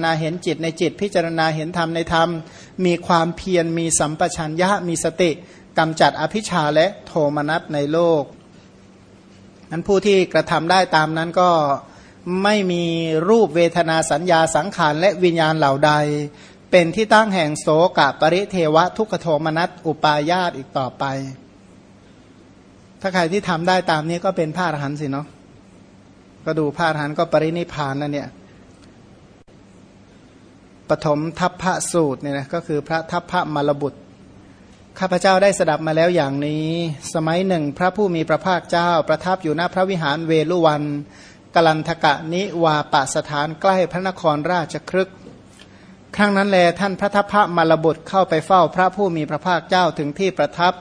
นาเห็นจิตในจิตพิจารณาเห็นธรรมในธรรม มีความเพียรมีสัมปชัญญะมีสติกำจัดอภิชาและโทมนัสในโลกนั้นผู้ที่กระทำได้ตามนั้นก็ไม่มีรูปเวทนาสัญญาสังขารและวิญญาณเหล่าใด เป็นที่ตั้งแห่งโสกะปริเทวะทุกขโทมนัสอุปายาตอีกต่อไป ถ้าใครที่ทำได้ตามนี้ก็เป็นพระอรหันต์สิเนาะก็ดูพระอรหันต์ก็ปรินิพานนั่นเนี่ย ปฐมทัพพระสูตรเนี่ยนะก็คือพระทัพพระมรบุตร ข้าพเจ้าได้สดับมาแล้วอย่างนี้ สมัยหนึ่งพระผู้มีพระภาคเจ้า ประทับอยู่หน้าพระวิหารเวลุวันกลันทกะนิวาปสถานใกล้พระนครราชครึกครั้งนั้นแลท่านพระทัพพระมรบุตรเข้าไปเฝ้าพระผู้มีพระภาคเจ้าถึงที่ประทับ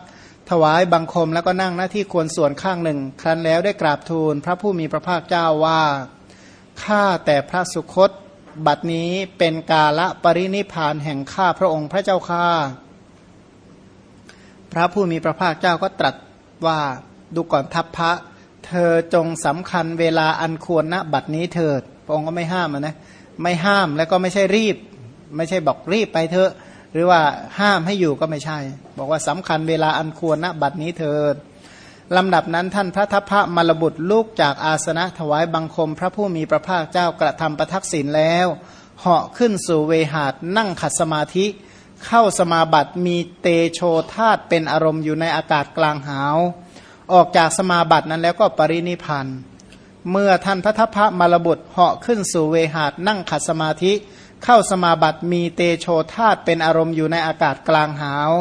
ถวายบังคมแล้วก็นั่งหน้าที่ควรส่วนข้างหนึ่ง ครั้นแล้วได้กราบทูล พระผู้มีพระภาคเจ้าว่าข้าแต่พระสุคต บัดนี้เป็นกาละปรินิพานแห่งข้าพระองค์พระเจ้าข้าพระผู้มีพระภาคเจ้าก็ตรัสว่าดูก่อนทัพพระเธอจงสำคัญเวลาอันควรณบัดนี้เถิดพระองค์ก็ไม่ห้ามนะไม่ห้ามแล้วก็ไม่ใช่รีบ ไม่ใช่บอกรีบไปเถอะ หรือว่าห้ามให้อยู่ก็ไม่ใช่ บอกว่าสำคัญเวลาอันควรณบัดนี้เถิด ลำดับนั้นท่านพระทัพพระมรบุตรลูกจากอาสนะถวายบังคมพระผู้มีพระภาคเจ้ากระทำประทักษิณแล้วเหาะขึ้นสู่เวหาดนั่งขัดสมาธิ เข้าสมาบัติมีเตโชธาตเป็นอารมณ์อยู่ในอากาศกลางหาว ออกจากสมาบัตินั้นแล้วก็ปรินิพันธ์เมื่อท่านพระทัพพระมรบุตรเหาะขึ้นสู่เวหาดนั่งขัดสมาธิ เข้าสมาบัติมีเตโชธาตเป็นอารมณ์อยู่ในอากาศกลางหาว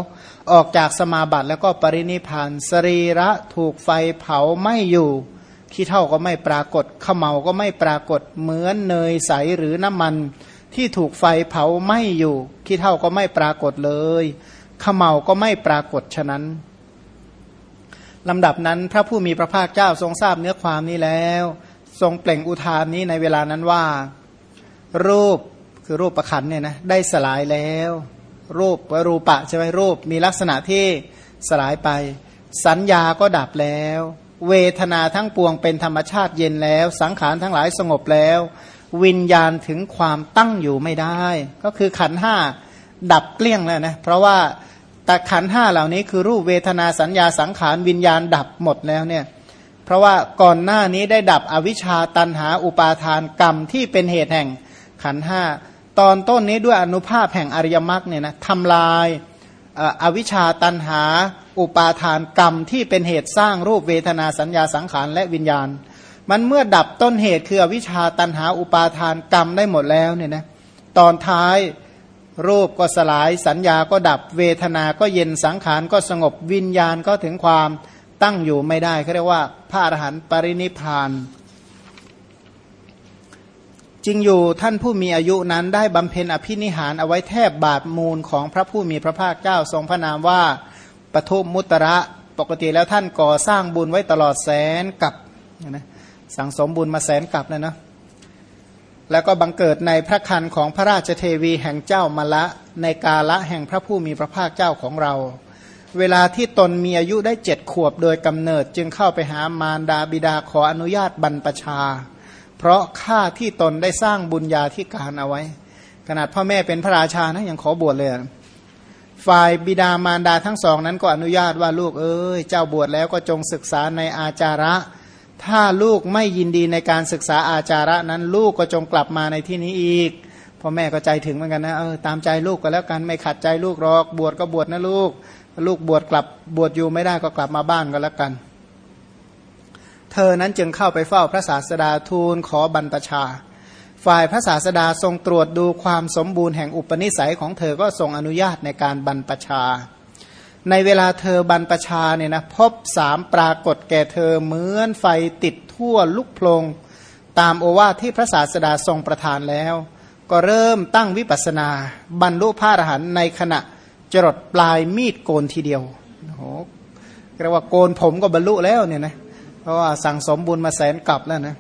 ออกจากสมาบัติแล้วก็ปรินิพานสรีระถูกไฟเผาไม่อยู่ขี้เท่าก็ไม่ปรากฏขมเมาก็ไม่ปรากฏเหมือนเนยใสหรือน้ำมันที่ถูกไฟเผาไม่อยู่ขี้เท่าก็ไม่ปรากฏเลยขมเมาก็ไม่ปรากฏฉะนั้นลำดับนั้นพระผู้มีพระภาคเจ้าทรงทราบเนื้อความนี้แล้ว ทรงเปล่งอุทานนี้ในเวลานั้นว่า รูปคือรูปประคันเนี่ยนะได้สลายแล้ว รูปวรูปะใช่ไหมรูปมีลักษณะที่สลายไป สัญญาก็ดับแล้ว เวทนาทั้งปวงเป็นธรรมชาติเย็นแล้ว สังขารทั้งหลายสงบแล้ว วิญญาณถึงความตั้งอยู่ไม่ได้ ก็คือขันห้าดับเกลี้ยงแล้วนะเพราะว่าแต่ขันห้าเหล่านี้คือรูปเวทนาสัญญาสังขารวิญญาณดับหมดแล้วเนี่ยเพราะว่าก่อนหน้านี้ได้ดับอวิชชาตันหาอุปาทานกรรมที่เป็นเหตุแห่งขันห้า ตอนต้นนี้ด้วยอนุภาพแห่งอริยมรรคเนี่ยนะทำลายอวิชชาตันหา อุปาทานกรรมที่เป็นเหตุสร้างรูปเวทนาสัญญาสังขารและวิญญาณ มันเมื่อดับต้นเหตุคืออวิชชาตันหาอุปาทานกรรมได้หมดแล้วเนี่ยนะตอนท้ายรูปก็สลายสัญญาก็ดับเวทนาก็เย็นสังขารก็สงบวิญญาณก็ถึงความตั้งอยู่ไม่ได้เขาเรียกว่าพระอรหันต์ปรินิพาน จริงอยู่ท่านผู้มีอายุนั้นได้บำเพ็ญอภินิหารเอาไว้แทบบาทมูลของพระผู้มีพระภาคเจ้าทรงพระนามว่าปทุมมุตระปกติแล้วท่านก่อสร้างบุญไว้ตลอดแสนกับนะสั่งสมบุญมาแสนกับแล้วนะแล้วก็บังเกิดในพระคันของพระราชเทวีแห่งเจ้ามละในกาละแห่งพระผู้มีพระภาคเจ้าของเรา เวลาที่ตนมีอายุได้เจ็ดขวบโดยกำเนิดจึงเข้าไปหามารดาบิดาขออนุญาตบรรพชา เพราะค่าที่ตนได้สร้างบุญญาธิการเอาไว้ ขนาดพ่อแม่เป็นพระราชานะยังขอบวชเลยฝ่ายบิดามารดาทั้งสองนั้นก็อนุญาตว่าลูกเอ้ยเจ้าบวชแล้วก็จงศึกษาในอาจาระ ถ้าลูกไม่ยินดีในการศึกษาอาจาระนั้นลูกก็จงกลับมาในที่นี้อีกพ่อแม่ก็ใจถึงเหมือนกันนะเออตามใจลูกก็แล้วกันไม่ขัดใจลูกหรอก บวชก็บวชนะลูก ลูกบวชกลับบวชอยู่ไม่ได้ก็กลับมาบ้านก็แล้วกัน เธอนั้นจึงเข้าไปเฝ้าพระศาสดาทูลขอบรรพชา ฝ่ายพระศาสดาทรงตรวจดูความสมบูรณ์แห่งอุปนิสัยของเธอก็ทรงอนุญาตในการบรรพชา ในเวลาเธอบรรพชาเนี่ยนะพบสามปรากฏแก่เธอเหมือนไฟติดทั่วลุกโพลง ตามโอวาทที่พระศาสดาทรงประทานแล้ว ก็เริ่มตั้งวิปัสนา บรรลุพระอรหันต์ในขณะจรดปลายมีดโกนทีเดียวโอ้โหเรียกว่าโกนผมก็บรรลุแล้วเนี่ยนะ เพราะว่าสั่งสมบุญมาแสนกลับแล้วนะ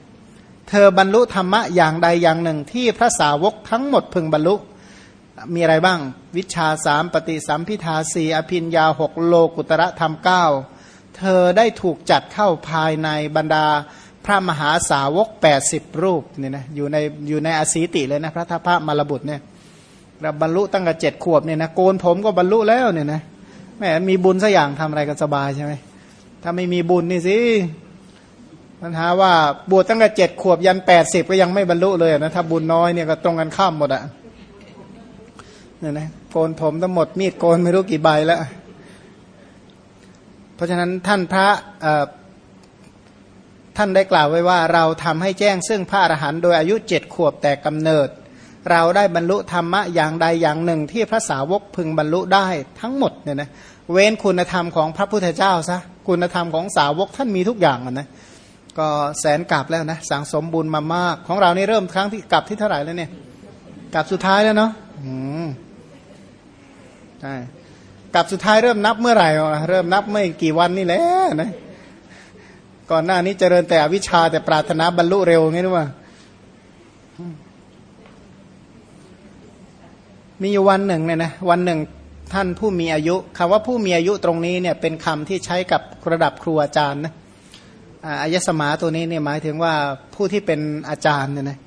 เธอบรรลุธรรมะอย่างใดอย่างหนึ่งที่พระสาวกทั้งหมดพึงบรรลุมีอะไรบ้าง วิชาสามปฏิสัมพิทาสีอภินยาหกโลกุตระธรรมเก้าเธอได้ถูกจัดเข้าภายในบรรดาพระมหาสาวกแปดสิบรูปเนี่ยนะอยู่ในอยู่ในอสีติเลยนะพระทัพพระมรบุตรเนี่ยรบรรลุตั้งแต่เจ็ดขวบเนี่ยนะโกนผมก็บรรลุแล้วเนี่ยนะแม่มีบุญสักอย่างทำอะไรกันสบายใช่ไหมถ้าไม่มีบุญนี่สิ ปัญหาว่าบวชตั้งแต่เจ็ดขวบยันแปดสิบก็ยังไม่บรรลุเลยนะถ้าบุญน้อยเนี่ยก็ตรงกันข้ามหมดอะเนี่ยนะโกนผมทั้งหมดมีดโกนไม่รู้กี่ใบแล้ว เพราะฉะนั้นท่านพระท่านได้กล่าวไว้ว่า เราทำให้แจ้งซึ่งพระอรหันต์โดยอายุเจ็ดขวบแต่กำเนิด เราได้บรรลุธรรมะอย่างใดอย่างหนึ่งที่พระสาวกพึงบรรลุได้ทั้งหมดเนี่ยนะเว้นคุณธรรมของพระพุทธเจ้าซะคุณธรรมของสาวกท่านมีทุกอย่างนะ ก็แสนกลับแล้วนะสังสมบุญมามาก ของเรานี่เริ่มครั้งที่กลับที่เท่าไหร่แล้วเนี่ยกลับสุดท้ายแล้วเนาะอืมใช่กลับสุดท้ายเริ่มนับเมื่อไหร่เริ่มนับไม่กี่วันนี่แหละนะก่อนหน้านี้เจริญแต่อวิชชาแต่ปรารถนาบรรลุเร็วไงรู้ว่ามีอยู่วันหนึ่งเนี่ยนะวันหนึ่งท่านผู้มีอายุคำว่าผู้มีอายุตรงนี้เนี่ยเป็นคำที่ใช้กับระดับครูอาจารย์นะ อายสมาตัวนี้เนี่ยหมายถึงว่าผู้ที่เป็นอาจารย์เนี่ยนะ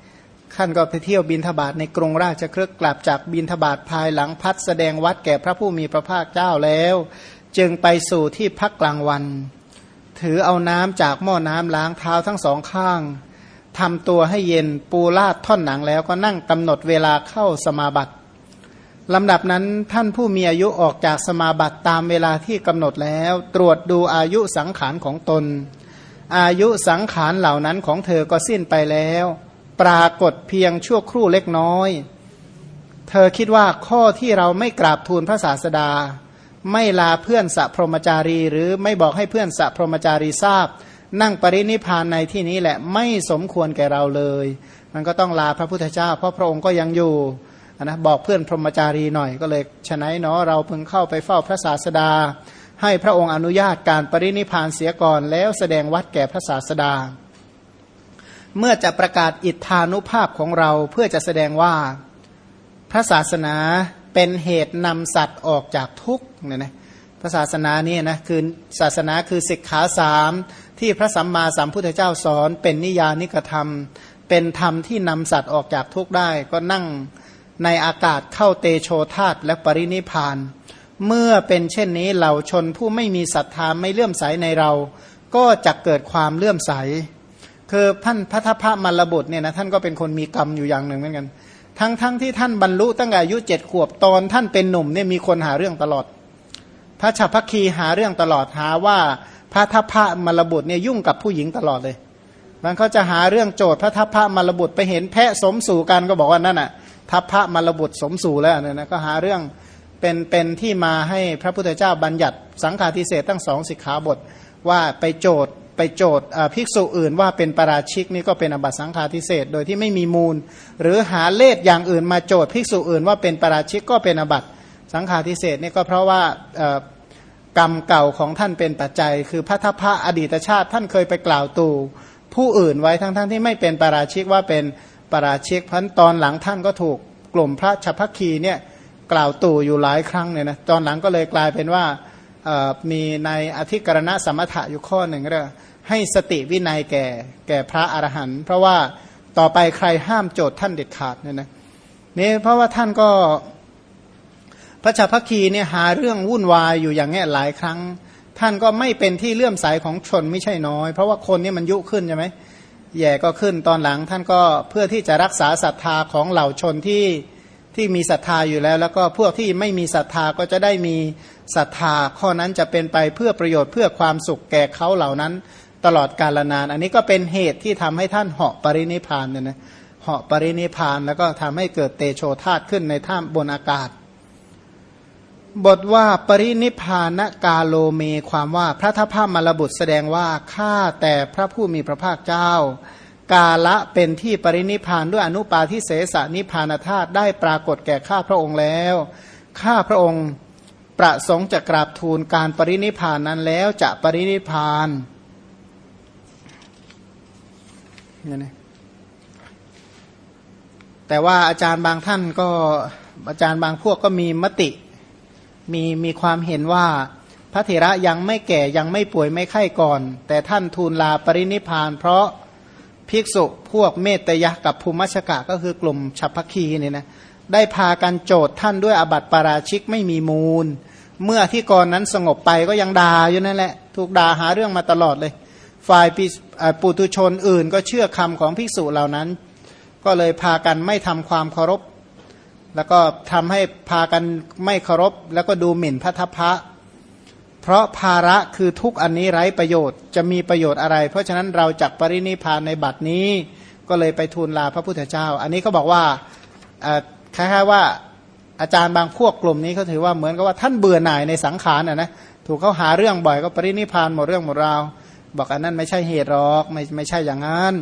ท่านก็ไปเที่ยวบินทบาทในกรุงราชเครือกลับจากบินทบาทภายหลังพัดแสดงวัดแก่พระผู้มีพระภาคเจ้าแล้ว จึงไปสู่ที่พักกลางวัน ถือเอาน้ำจากหม้อน้ำล้างเท้าทั้งสองข้างทำตัวให้เย็นปูลาดท่อนหนังแล้วก็นั่งกำหนดเวลาเข้าสมาบัติลำดับนั้นท่านผู้มีอายุออกจากสมาบัติตามเวลาที่กำหนดแล้ว ตรวจดูอายุสังขารของตน อายุสังขารเหล่านั้นของเธอก็สิ้นไปแล้ว ปรากฏเพียงชั่วครู่เล็กน้อย เธอคิดว่าข้อที่เราไม่กราบทูลพระศาสดา ไม่ลาเพื่อนสัพรมจารี หรือไม่บอกให้เพื่อนสัพรมจารีทราบ นั่งปรินิพานในที่นี้แหละไม่สมควรแก่เราเลย มันก็ต้องลาพระพุทธเจ้า เพราะพระองค์ก็ยังอยู่นะบอกเพื่อนพรหมจารีหน่อยก็เลยฉะนั้นเนาะเราเพิ่งเข้าไปเฝ้าพระศาสดา ให้พระองค์อนุญาตการปรินิพานเสียก่อนแล้วแสดงวัดแก่พระศาสดา เมื่อจะประกาศอิทธานุภาพของเราเพื่อจะแสดงว่าพระศาสนาเป็นเหตุนำสัตว์ออกจากทุกข์เนี่ยนะพระศาสนานี่นะคือศาสนาคือศิกขาสามที่พระสัมมาสัมพุทธเจ้าสอน เป็นนิยานิกธรรม เป็นธรรมที่นำสัตว์ออกจากทุกข์ได้ ก็นั่งในอากาศเข้าเตโชธาตและปรินิพาน เมื่อเป็นเช่นนี้เหล่าชนผู้ไม่มีศรัทธาไม่เลื่อมใสในเรา ก็จะเกิดความเลื่อมใส คือท่านพระทัพพระมรบุตรเนี่ยนะท่านก็เป็นคนมีกรรมอยู่อย่างหนึ่งเหมือนกัน ทั้งทั้งที่ท่านบรรลุตั้งแต่อายุเจ็ดขวบตอนท่านเป็นหนุ่มเนี่ยมีคนหาเรื่องตลอด พระฉัพพคีหาเรื่องตลอดหาว่าพระทัพพระมรบุตรเนี่ยยุ่งกับผู้หญิงตลอดเลยมันเขาจะหาเรื่องโจทย์พระทัพพระมรบุตรไปเห็นแพะสมสู่กันก็บอกว่านั่นอะทัพพระมรบุตรสมสู่แล้วเนี่ยนะก็หาเรื่อง เป็นเป็นที่มาให้พระพุทธเจ้าบัญญัติสังฆาทิเศษตั้งสองสิกขาบท ว่าไปโจทย์ไปโจทย์ภิกษุอื่นว่าเป็นปราชิกนี่ก็เป็นอบัตสังฆาทิเศษโดยที่ไม่มีมูล หรือหาเลขอย่างอื่นมาโจทย์ภิกษุอื่นว่าเป็นปราชิกก็เป็นอบัตสังฆาทิเศษนี่ก็เพราะว่ากรรมเก่าของท่านเป็นปัจจัย คือพระทัพพระอดีตชาติท่านเคยไปกล่าวตู่ผู้อื่นไว้ทั้งๆทที่ไม่เป็นปราชิกว่าเป็นปราชิกพันตอนหลังท่านก็ถูกกลุ่มพระชัพพคีเนี่ย กล่าวตู่อยู่หลายครั้งเนี่ยนะตอนหลังก็เลยกลายเป็นว่ามีในอธิกรณะสมถะอยู่ข้อหนึ่งเรียกให้สติวินัยแก่แก่พระอรหันต์เพราะว่าต่อไปใครห้ามโจทย์ท่านเด็ดขาดเนี่ยนะนี่เพราะว่าท่านก็พระชัพพคีเนี่ยหาเรื่องวุ่นวายอยู่อย่างเงี้ยหลายครั้ง ท่านก็ไม่เป็นที่เลื่อมใสของชนไม่ใช่น้อย เพราะว่าคนนี่มันยุขึ้นใช่ไหมแย่ก็ขึ้นตอนหลังท่านก็เพื่อที่จะรักษาศรัทธาของเหล่าชนที่ ที่มีศรัทธาอยู่แล้ว แล้วก็พวกที่ไม่มีศรัทธาก็จะได้มีศรัทธาข้อนั้นจะเป็นไปเพื่อประโยชน์เพื่อความสุขแก่เขาเหล่านั้น ตลอดกาลนาน อันนี้ก็เป็นเหตุที่ทำให้ท่านเหาะปรินิพานเนี่ยนะเหาะปรินิพานแล้วก็ทำให้เกิดเตโชธาตขึ้นในถ้ำบนอากาศ บทว่าปรินิพานกาโลเมความว่าพระทัพพมรบุตรแสดงว่าข้าแต่พระผู้มีพระภาคเจ้า กาละเป็นที่ปรินิพานด้วยอนุปาทิเสสนิพานธาตุได้ปรากฏแก่ข้าพระองค์แล้วข้าพระองค์ประสงค์จะกราบทูลการปรินิพานนั้นแล้วจะปรินิพานนี่แต่ว่าอาจารย์บางท่านก็อาจารย์บางพวกก็มีมติมีมีความเห็นว่าพระเถระยังไม่แก่ยังไม่ป่วยไม่ไข้ก่อน แต่ท่านทูลลาปรินิพาน เพราะ ภิกษุพวกเมตยะกับภูมิชกะก็คือกลุ่มฉัพพคีเนี่ยนะได้พากันโจทย์ท่านด้วยอบัติปาราชิกไม่มีมูล เมื่อที่ก่อนนั้นสงบไปก็ยังด่าอยู่นั่นแหละ ถูกด่าหาเรื่องมาตลอดเลย ฝ่ายปุตุชนอื่นก็เชื่อคำของภิกษุเหล่านั้น ก็เลยพากันไม่ทำความเคารพ แล้วก็ทำให้พากันไม่เคารพ แล้วก็ดูหมิ่นพระทัพพระ เพราะภาระคือทุกอันนี้ไร้ประโยชน์จะมีประโยชน์อะไร เพราะฉะนั้นเราจักปรินิพานในบัดนี้ก็เลยไปทูลลาพระพุทธเจ้า อันนี้ก็บอกว่าคล้ายๆว่าอาจารย์บางพวกกลุ่มนี้เขาถือว่าเหมือนกับว่าท่านเบื่อหน่ายในสังขารนะนะถูกเขาหาเรื่องบ่อยก็ปรินิพานหมดเรื่องหมดราวบอกอันนั้นไม่ใช่เหตุหรอกไม่ไม่ใช่อย่างนั้น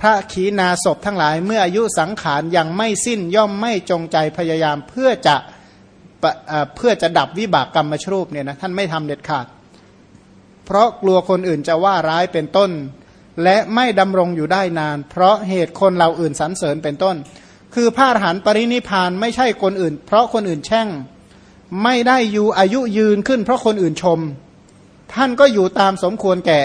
พระขีณาศพทั้งหลายเมื่ออายุสังขารยังไม่สิ้นย่อมไม่จงใจพยายามเพื่อจะ เพื่อจะดับวิบากกรรมชรูปเนี่ยนะท่านไม่ทำเด็ดขาด เพราะกลัวคนอื่นจะว่าร้ายเป็นต้น และไม่ดำรงอยู่ได้นาน เพราะเหตุคนเราอื่นสรรเสริญเป็นต้น คือพระอรหันต์ปรินิพานไม่ใช่คนอื่น เพราะคนอื่นแช่ง ไม่ได้อยู่อายุยืนขึ้น เพราะคนอื่นชม ท่านก็อยู่ตามสมควรแก่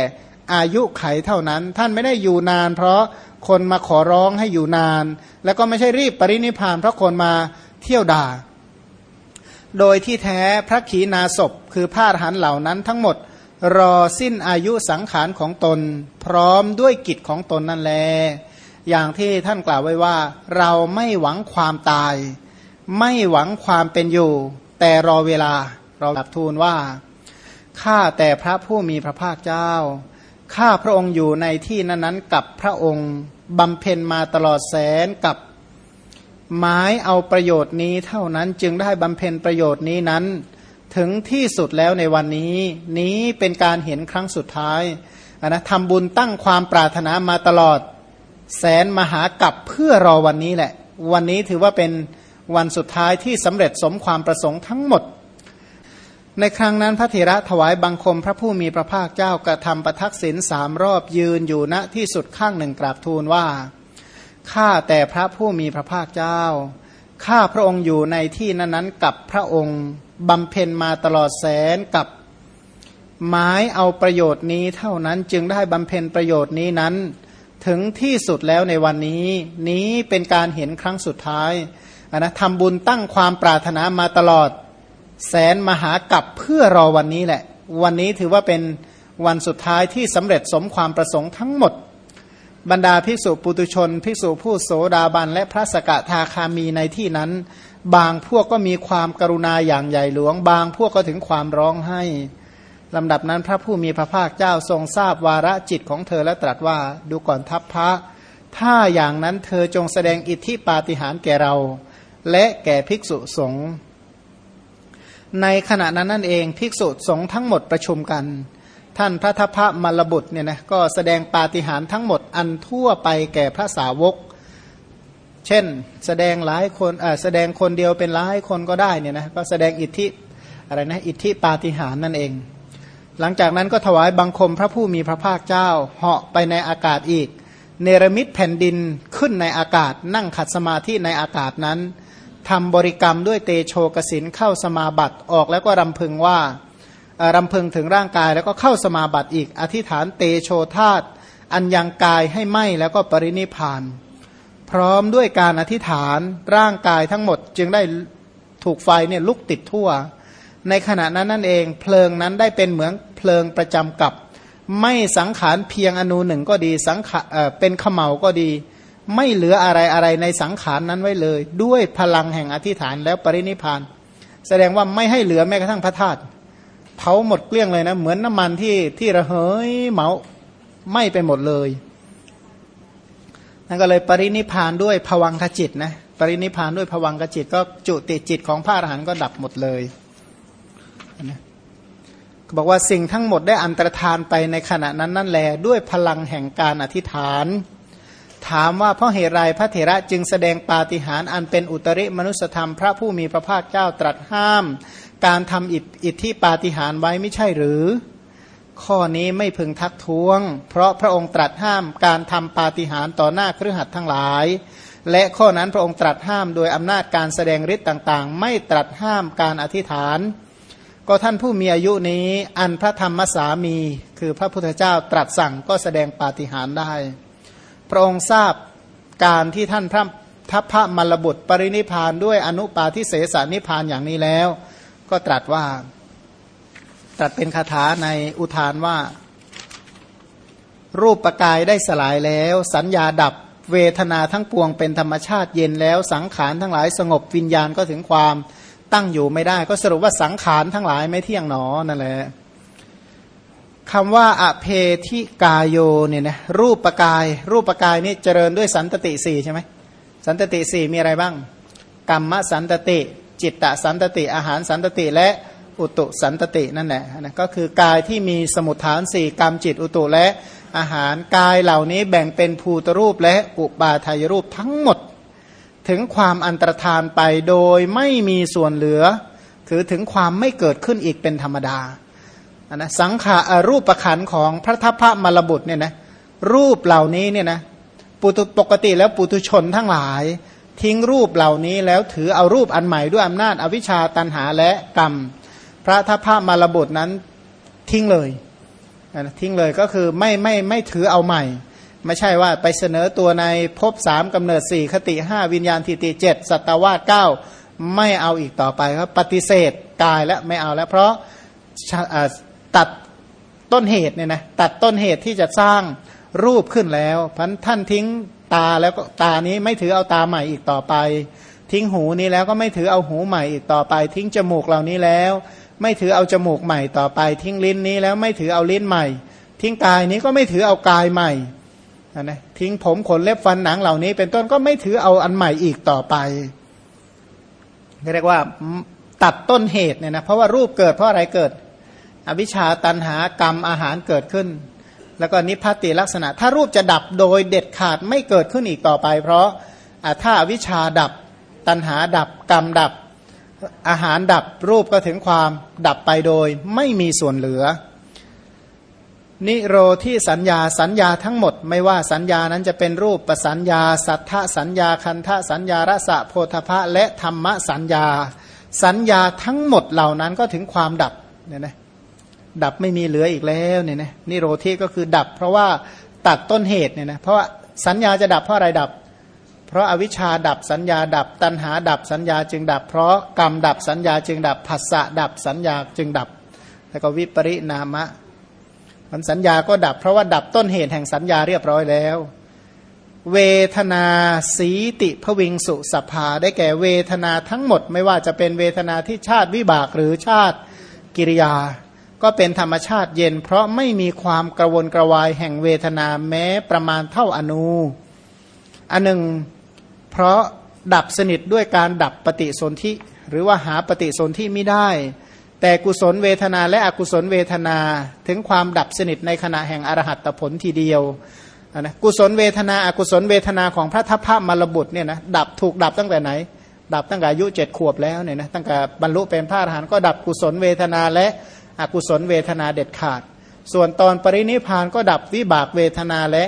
อายุไขเท่านั้น ท่านไม่ได้อยู่นาน เพราะคนมาขอร้องให้อยู่นาน แล้วก็ไม่ใช่รีบปรินิพานเพราะคนมาเที่ยวด่า โดยที่แท้พระขีณาสพคือพาดหันเหล่านั้นทั้งหมดรอสิ้นอายุสังขารของตน พร้อมด้วยกิจของตนนั่นแล อย่างที่ท่านกล่าวไว้ว่า เราไม่หวังความตาย ไม่หวังความเป็นอยู่ แต่รอเวลาเราดับทูลว่าข้าแต่พระผู้มีพระภาคเจ้าข้าพระองค์อยู่ในที่นั้นๆกับพระองค์บำเพ็ญมาตลอดแสนกับ หมายเอาประโยชน์นี้เท่านั้นจึงได้บำเพ็ญประโยชน์นี้นั้น ถึงที่สุดแล้วในวันนี้ นี้เป็นการเห็นครั้งสุดท้ายนะทำบุญตั้งความปรารถนามาตลอด แสนมหากับเพื่อรอวันนี้แหละ วันนี้ถือว่าเป็นวันสุดท้ายที่สำเร็จสมความประสงค์ทั้งหมด ในครั้งนั้นพระเถระถวายบังคมพระผู้มีพระภาคเจ้ากระทำประทักษิณสามรอบยืนอยู่ณที่สุดข้างหนึ่งกราบทูลว่า ข้าแต่พระผู้มีพระภาคเจ้า ข้าพระองค์อยู่ในที่นั้นๆ กับพระองค์บำเพ็ญมาตลอดแสนกับหมายเอาประโยชน์นี้เท่านั้นจึงได้บำเพ็ญประโยชน์นี้นั้น ถึงที่สุดแล้วในวันนี้ นี้เป็นการเห็นครั้งสุดท้ายนะทำบุญตั้งความปรารถนามาตลอด แสนมหากับเพื่อรอวันนี้แหละ วันนี้ถือว่าเป็นวันสุดท้ายที่สำเร็จสมความประสงค์ทั้งหมด บรรดาภิกษุปุตุชน ภิกษุผู้โสดาบันและพระสกทาคามีในที่นั้น บางพวกก็มีความกรุณาอย่างใหญ่หลวง บางพวกก็ถึงความร้องไห้ลำดับนั้นพระผู้มีพระภาคเจ้าทรงทราบวาระจิตของเธอและตรัสว่าดูก่อนทัพพระถ้าอย่างนั้นเธอจงแสดงอิทธิปาฏิหาริย์แก่เรา และแก่ภิกษุสงฆ์ในขณะนั้นนั่นเองภิกษุสงฆ์ทั้งหมดประชุมกัน ท่านพระทัพพระมลบุตรเนี่ยนะก็แสดงปาฏิหาริย์ทั้งหมดอันทั่วไปแก่พระสาวก เช่นแสดงหลายคนแสดงคนเดียวเป็นหลายคนก็ได้เนี่ยนะก็แสดงอิทธิอะไรนะอิทธิปาฏิหาริย์นั่นเอง หลังจากนั้นก็ถวายบังคมพระผู้มีพระภาคเจ้าเหาะไปในอากาศอีก เนรมิตแผ่นดินขึ้นในอากาศ นั่งขัดสมาธิในอากาศนั้นทำบริกรรมด้วยเตโชกสินเข้าสมาบัติออกแล้วก็รำพึงว่า รำพึงถึงร่างกายแล้วก็เข้าสมาบัติอีก อธิษฐานเตโชธาตอันยังกายให้ไหมแล้วก็ปรินิพาน พร้อมด้วยการอธิษฐานร่างกายทั้งหมดจึงได้ถูกไฟเนี่ยลุกติดทั่ว ในขณะนั้นนั่นเองเพลิงนั้นได้เป็นเหมือนเพลิงประจำกับ ไม่สังขารเพียงอนูหนึ่งก็ดีสังขเเป็นขมเหลาก็ดี ไม่เหลืออะไรอะไรในสังขารนั้นไว้เลย ด้วยพลังแห่งอธิษฐานแล้วปรินิพาน แสดงว่าไม่ให้เหลือแม้กระทั่งพระธาตุ เผาหมดเกลี้ยงเลยนะ เหมือนน้ำมันที่ที่ระเหยเมาไหม้ไปหมดเลยนั่นก็เลยปรินิพานด้วยผวังขจิตนะปรินิพานด้วยผวังขจิต ก็จุติจิตของพระอรหันต์ก็ดับหมดเลยนะบอกว่าสิ่งทั้งหมดได้อันตรธานไปในขณะนั้นนั่นแหละด้วยพลังแห่งการอธิษฐาน ถามว่าเพราะเหตุไรพระเถระจึงแสดงปาฏิหาริย์อันเป็นอุตริมนุสธรรมพระผู้มีพระภาคเจ้าตรัสห้าม การทำอิทธิปาฏิหาริย์ไว้ไม่ใช่หรือ ข้อนี้ไม่พึงทักท้วง เพราะพระองค์ตรัสห้ามการทำปาฏิหาริย์ต่อหน้าเครือขัดทั้งหลาย และข้อนั้นพระองค์ตรัสห้ามโดยอำนาจการแสดงฤทธิ์ต่างๆ ไม่ตรัสห้ามการอธิษฐาน ก็ท่านผู้มีอายุนี้อันพระธรรมสามี คือพระพุทธเจ้าตรัสสั่งก็แสดงปาฏิหาริย์ได้ พระองค์ทราบการที่ท่านพระทัพพระมลบุตรปรินิพานด้วยอนุปาทิเสสนิพานอย่างนี้แล้ว ก็ตรัสว่า ตรัสเป็นคาถาในอุทานว่า รูปประกายได้สลายแล้ว สัญญาดับเวทนาทั้งปวงเป็นธรรมชาติเย็นแล้วสังขารทั้งหลายสงบวิญญาณก็ถึงความตั้งอยู่ไม่ได้ ก็สรุปว่าสังขารทั้งหลายไม่เที่ยงหนอนั่นแหละคำว่าอเพธิกายโยเนี่ยนะรูปปกาย รูปปกายนี่เจริญด้วยสันตติสี่ใช่ไหมสันตติสี่มีอะไรบ้าง กรรมสันตติ จิตตสันตติอาหารสันตติและอุตุสันตตินั่นแหละนะก็คือกายที่มีสมุทฐานสี่กรรมจิตอุตุและอาหารกายเหล่านี้แบ่งเป็นภูตรูปและอุบาทายรูปทั้งหมด ถึงความอันตรธานไปโดยไม่มีส่วนเหลือ ถือถึงความไม่เกิดขึ้นอีกเป็นธรรมดานะสังขารูปประคันของพระทัพพระมรบุตรเนี่ยนะรูปเหล่านี้เนี่ยนะปุตุปกติแล้วปุตุชนทั้งหลาย ทิ้งรูปเหล่านี้แล้วถือเอารูปอันใหม่ด้วยอำนาจอวิชชาตันหาและกรรม พระทัพพระมรบุตรนั้นทิ้งเลยทิ้งเลยก็คือไม่ไม่ไม่ถือเอาใหม่ ไม่ใช่ว่าไปเสนอตัวในภพสามกำเนิดสี่คติห้าวิญญาณทิติเจ็ดสัตวาสเก้าไม่เอาอีกต่อไปครับปฏิเสธกายและไม่เอาแล้วเพราะตัดต้นเหตุเนี่ยนะตัดต้นเหตุที่จะสร้างรูปขึ้นแล้วพันท่านทิ้ง ตาแล้วก็ตานี้ไม่ถือเอาตาใหม่อีกต่อไป ทิ้งหูนี้แล้วก็ไม่ถือเอาหูใหม่อีกต่อไป ทิ้งจมูกเหล่านี้แล้ว ไม่ถือเอาจมูกใหม่ต่อไป ทิ้งลิ้นนี้แล้วไม่ถือเอาลิ้นใหม่ ทิ้งกายนี้ก็ไม่ถือเอากายใหม่นะทิ้งผมขนเล็บฟันหนังเหล่านี้ เป็นต้นก็ไม่ถือเอาอันใหม่อีกต่อไปเรียกว่าตัดต้นเหตุเนี่ยนะเพราะว่ารูปเกิดเพราะอะไรเกิด อวิชชาตันหากรรมอาหารเกิดขึ้น แล้วก็นิพพติลักษณะ ถ้ารูปจะดับโดยเด็ดขาดไม่เกิดขึ้นอีกต่อไป เพราะถ้าวิชาดับตันหาดับกรรมดับ อาหารดับรูปก็ถึงความดับไปโดยไม่มีส่วนเหลือ นิโรที่สัญญาสัญญาทั้งหมด ไม่ว่าสัญญานั้นจะเป็นรูปประสัญญา สัทธสัญญาคันธสัญญารสะโพธพะและธรรมสัญญา สัญญาทั้งหมดเหล่านั้นก็ถึงความดับเนี่ยนะ ดับไม่มีเหลืออีกแล้วเนี่ยนะนิโรธีก็คือดับ เพราะว่าตัดต้นเหตุเนี่ยนะเพราะว่าสัญญาจะดับเพราะอะไรดับ เพราะอาวิชชาดับสัญญาดับ ตัณหาดับสัญญาจึงดับ เพราะกรรมดับสัญญาจึงดับผัสสะดับสัญญาจึงดับ แล้วก็วิปริณามะมันสัญญาก็ดับ เพราะว่าดับต้นเหตุแห่งสัญญาเรียบร้อยแล้ว เวทนาสีติพวิงสุสภา ได้แก่เวทนาทั้งหมด ไม่ว่าจะเป็นเวทนาที่ชาติวิบากหรือชาติกิริยา ก็เป็นธรรมชาติเย็น เพราะไม่มีความกระวนกระวายแห่งเวทนาแม้ประมาณเท่าอนูอันหนึ่ง เพราะดับสนิทด้วยการดับปฏิสนธิหรือว่าหาปฏิสนธิไม่ได้ แต่กุศลเวทนาและอกุศลเวทนาถึงความดับสนิทในขณะแห่งอรหัตผลทีเดียวนะกุศลเวทนาอกุศลเวทนาของพระทัพพระมรบุตรเนี่ยนะดับถูกดับตั้งแต่ไหน ดับตั้งแต่อายุเจ็ดขวบแล้วเนี่ยนะตั้งแต่บรรลุเป็นพระอรหันต์ก็ดับกุศลเวทนาและ อกุศลเวทนาเด็ดขาด ส่วนตอนปรินิพานก็ดับวิบากเวทนาและ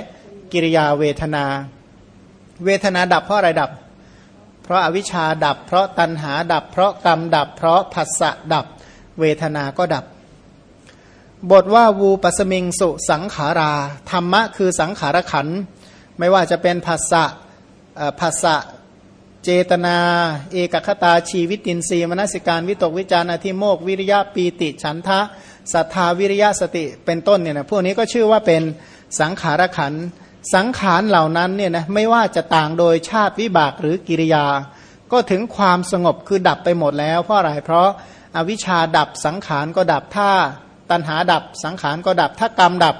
กิริยาเวทนา เวทนาดับเพราะอะไรดับ เพราะอาวิชชาดับ เพราะตัณหาดับ เพราะกรรมดับ เพราะผัสสะดับ เวทนาก็ดับ บทว่าวูปสมิงสุสังขารา ธรรมะคือสังขารขัน ไม่ว่าจะเป็นผัสสะผัสสะ เจตนา เอกคตาชีวิตินทรีย์มนสิการวิตกวิจารณทิโมกวิริยะปีติฉันทะศรัทธาวิริยะสติเป็นต้นเนี่ยนะพวกนี้ก็ชื่อว่าเป็นสังขารขันสังขารเหล่านั้นเนี่ยนะไม่ว่าจะต่างโดยชาติวิบากหรือกิริยา ก็ถึงความสงบคือดับไปหมดแล้ว เพราะอะไรเพราะอาวิชชาดับสังขารก็ดับถ้าตัณหาดับสังขารก็ดับถ้ากรรมดับ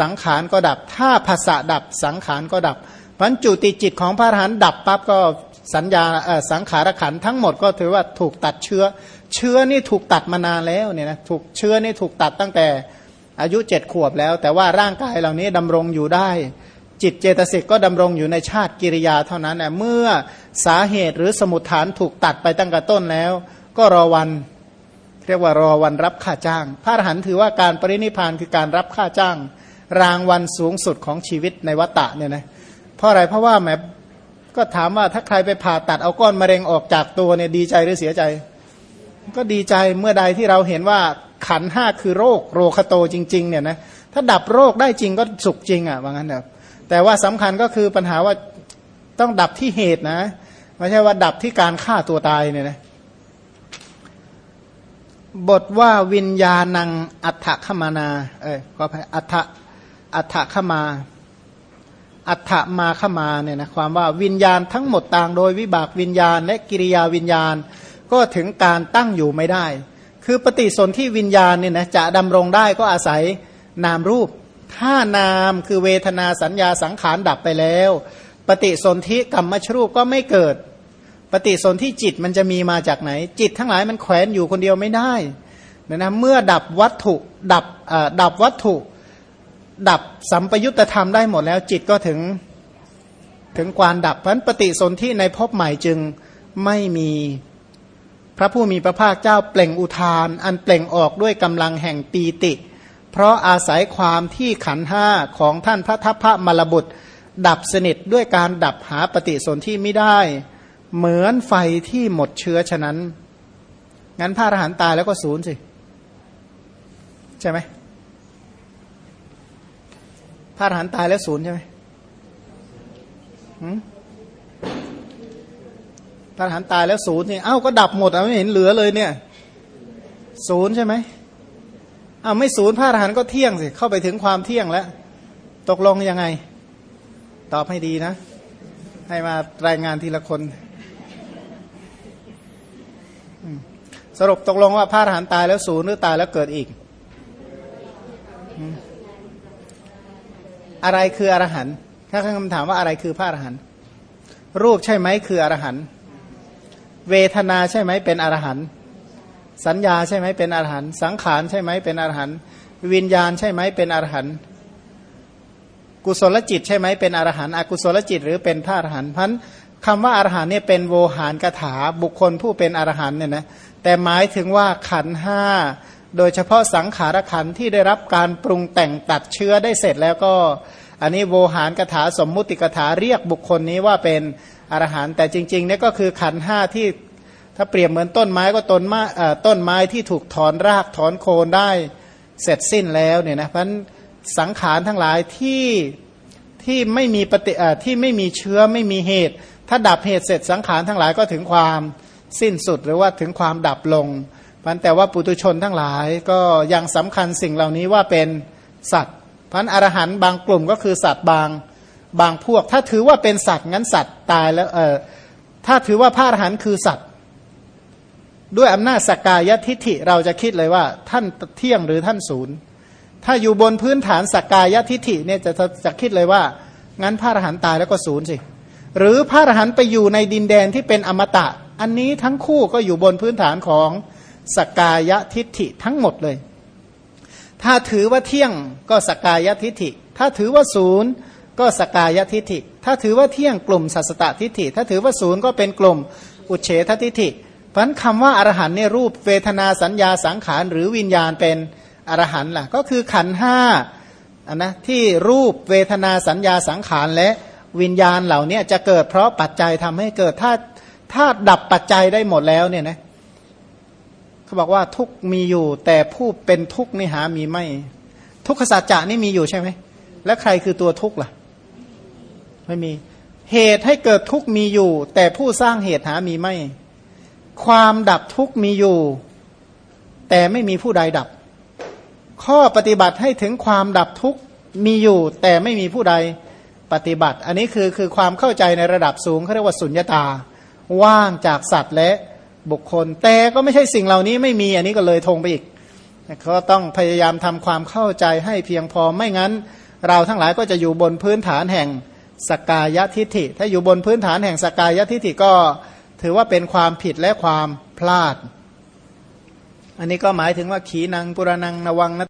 สังขารก็ดับ ถ้าภาษาดับสังขารก็ดับพันจุติจิตของพระอรหันต์ดับปั๊บก็ สัญญาสังขารขันทั้งหมดก็ถือว่าถูกตัดเชื้อ เชื้อนี่ถูกตัดมานานแล้วเนี่ยนะถูกเชื้อนี่ถูกตัดตั้งแต่อายุเจ็ดขวบแล้ว แต่ว่าร่างกายเหล่านี้ดำรงอยู่ได้ จิตเจตสิกก็ดำรงอยู่ในชาติกิริยาเท่านั้นเมื่อสาเหตุหรือสมุทฐานถูกตัดไปตั้งแต่ต้นแล้ว ก็รอวันเรียกว่ารอวันรับค่าจ้าง พระอรหันต์ถือว่าการปรินิพานคือการรับค่าจ้าง รางวัลสูงสุดของชีวิตในวัฏฏะเนี่ยนะเพราะอะไรเพราะว่าแม ก็ถามว่าถ้าใครไปผ่าตัดเอาก้อนมะเร็งออกจากตัวเนี่ยดีใจหรือเสียใจ ก็ดีใจเมื่อใดที่เราเห็นว่าขันห้าคือโรคโรคโตจริง ๆ เนี่ยนะถ้าดับโรคได้จริงก็สุขจริงอะว่างั้นแบบแต่ว่าสำคัญก็คือปัญหาว่าต้องดับที่เหตุนะไม่ใช่ว่าดับที่การฆ่าตัวตายเนี่ยนะบทว่าวิญญาณังอัฏฐขมานา เอ้ยก็ไปอัฏฐอัฏฐขมา อัฏฐมาขมาเนี่ยนะความว่าวิญญาณทั้งหมดต่างโดยวิบากวิญญาณ และกิริยาวิญญาณ ก็ถึงการตั้งอยู่ไม่ได้ คือปฏิสนธิวิญญาณเนี่ยนะจะดำรงได้ก็อาศัยนามรูป ถ้านามคือเวทนาสัญญาสังขารดับไปแล้ว ปฏิสนธิกรรมชรูปก็ไม่เกิด ปฏิสนธิจิตมันจะมีมาจากไหน จิตทั้งหลายมันแขวนอยู่คนเดียวไม่ได้นะนะเมื่อดับวัตถุดับดับวัตถุ ดับสัมปยุตธรรมได้หมดแล้วจิตก็ถึงถึงความดับเพันปฏิสนธิในภพใหม่จึงไม่มีพระผู้มีพระภาคเจ้าเปล่งอุทาน อันเปล่งออกด้วยกำลังแห่งปีติ เพราะอาศัยความที่ขันห้าของท่านพระทัพพระมรบุตร ดับสนิทด้วยการดับหาปฏิสนธิไม่ได้ เหมือนไฟที่หมดเชื้อฉะนั้น งั้นพระอรหันต์ตายแล้วก็ศูนย์สิ ใช่ไหม พระอรหันต์ตายแล้วศูนย์ใช่ไหมพระอรหันต์ตายแล้วศูนย์นี่เอ้าก็ดับหมดอะไม่เห็นเหลือเลยเนี่ยศูนย์ใช่ไหมอ้าวไม่ศูนย์พระอรหันต์ก็เที่ยงสิเข้าไปถึงความเที่ยงแล้ว ตกลงยังไง ตอบให้ดีนะ ให้มารายงานทีละคนสรุปตกลงว่าพระอรหันต์ตายแล้วศูนย์หรือตายแล้วเกิดอีก อะไรคืออรหันต์ถ้าคำถามว่าอะไรคือพระอรหันต์รูปใช่ไหมคืออรหันต์เวทนาใช่ไหมเป็นอรหันต์สัญญาใช่ไหมเป็นอรหันต์สังขารใช่ไหมเป็นอรหันต์วิญญาณใช่ไหมเป็นอรหันต์กุศลจิตใช่ไหมเป็นอรหันต์อกุศลจิต หรือเป็นพระอรหันต์พันคำว่าอรหันต์เนี่ยเป็นโวหารกถาบุคคลผู้เป็นอรหันต์เนี่ยนะแต่หมายถึงว่าขันห้า โดยเฉพาะสังขารขันที่ได้รับการปรุงแต่งตัดเชื้อได้เสร็จแล้วก็ อันนี้โวหารกถาสมมุติกถาเรียกบุคคลนี้ว่าเป็นอรหันต์แต่จริงๆเนี่ยก็คือขันห้าที่ถ้าเปรียบเหมือนต้นไม้ก็ต้นไม้ต้นไม้ที่ถูกถอนรากถอนโคนได้เสร็จสิ้นแล้วเนี่ยนะเพราะสังขารทั้งหลายที่ที่ไม่มีปฏิที่ไม่มีเชื้อไม่มีเหตุ ถ้าดับเหตุเสร็จสังขารทั้งหลายก็ถึงความสิ้นสุดหรือว่าถึงความดับลง พันแต่ว่าปุตุชนทั้งหลายก็ยังสำคัญสิ่งเหล่านี้ว่าเป็นสัตว์พันอรหันต์บางกลุ่มก็คือสัตว์บางบางพวก ถ้าถือว่าเป็นสัตว์งั้นสัตว์ตายแล้วเออถ้าถือว่าพระอรหันต์คือสัตว์ ด้วยอำนาจสกกายทิฐิเราจะคิดเลยว่าท่านเที่ยงหรือท่านศูนย์ถ้าอยู่บนพื้นฐานสกกายทิฐิเนี่ยจะจะคิดเลยว่า งั้นพระอรหันต์ตายแล้วก็ศูนย์สิหรือพระอรหันต์ไปอยู่ในดินแดนที่เป็นอมตะ อันนี้ทั้งคู่ก็อยู่บนพื้นฐานของ สกายทิฐิทั้งหมดเลย ถ้าถือว่าเที่ยงก็สกายทิฐิ ถ้าถือว่าศูนย์ก็สกายทิฐิ ถ้าถือว่าเที่ยงกลุ่มสัสตตทิฐิ ถ้าถือว่าศูนย์ก็เป็นกลุ่มอุเฉททิฐิ เพราะคำว่าอรหันเนี่ยรูปเวทนาสัญญาสังขารหรือวิญญาณเป็นอรหันล่ะ ก็คือขันห้าอันนะที่รูปเวทนาสัญญาสังขารและวิญญาณเหล่านี้จะเกิดเพราะปัจจัยทำให้เกิดถ้าถ้าดับปัจจัยได้หมดแล้วเนี่ยนะ เขาบอกว่าทุกมีอยู่ แต่ผู้เป็นทุกนี่หามีไม่ ทุกขสัจจะนี่มีอยู่ใช่ไหมแล้วใครคือตัวทุกล่ะ ไม่มี เหตุให้เกิดทุกมีอยู่ แต่ผู้สร้างเหตุหามีไม่ ความดับทุกมีอยู่ แต่ไม่มีผู้ใดดับ ข้อปฏิบัติให้ถึงความดับทุกมีอยู่ แต่ไม่มีผู้ใดปฏิบัติ อันนี้คือคือความเข้าใจในระดับสูงเขาเรียกว่าสุญญตา ว่างจากสัตว์และ บุคคล แต่ก็ไม่ใช่สิ่งเหล่านี้ไม่มีอันนี้ก็เลยทงไปอีกเขาต้องพยายามทำความเข้าใจให้เพียงพอไม่งั้น เราทั้งหลายก็จะอยู่บนพื้นฐานแห่งสกายทิฐิ ถ้าอยู่บนพื้นฐานแห่งสกายทิฐิก็ถือว่าเป็นความผิดและความพลาด อันนี้ก็หมายถึงว่าขีนังปุรนังนวังนะ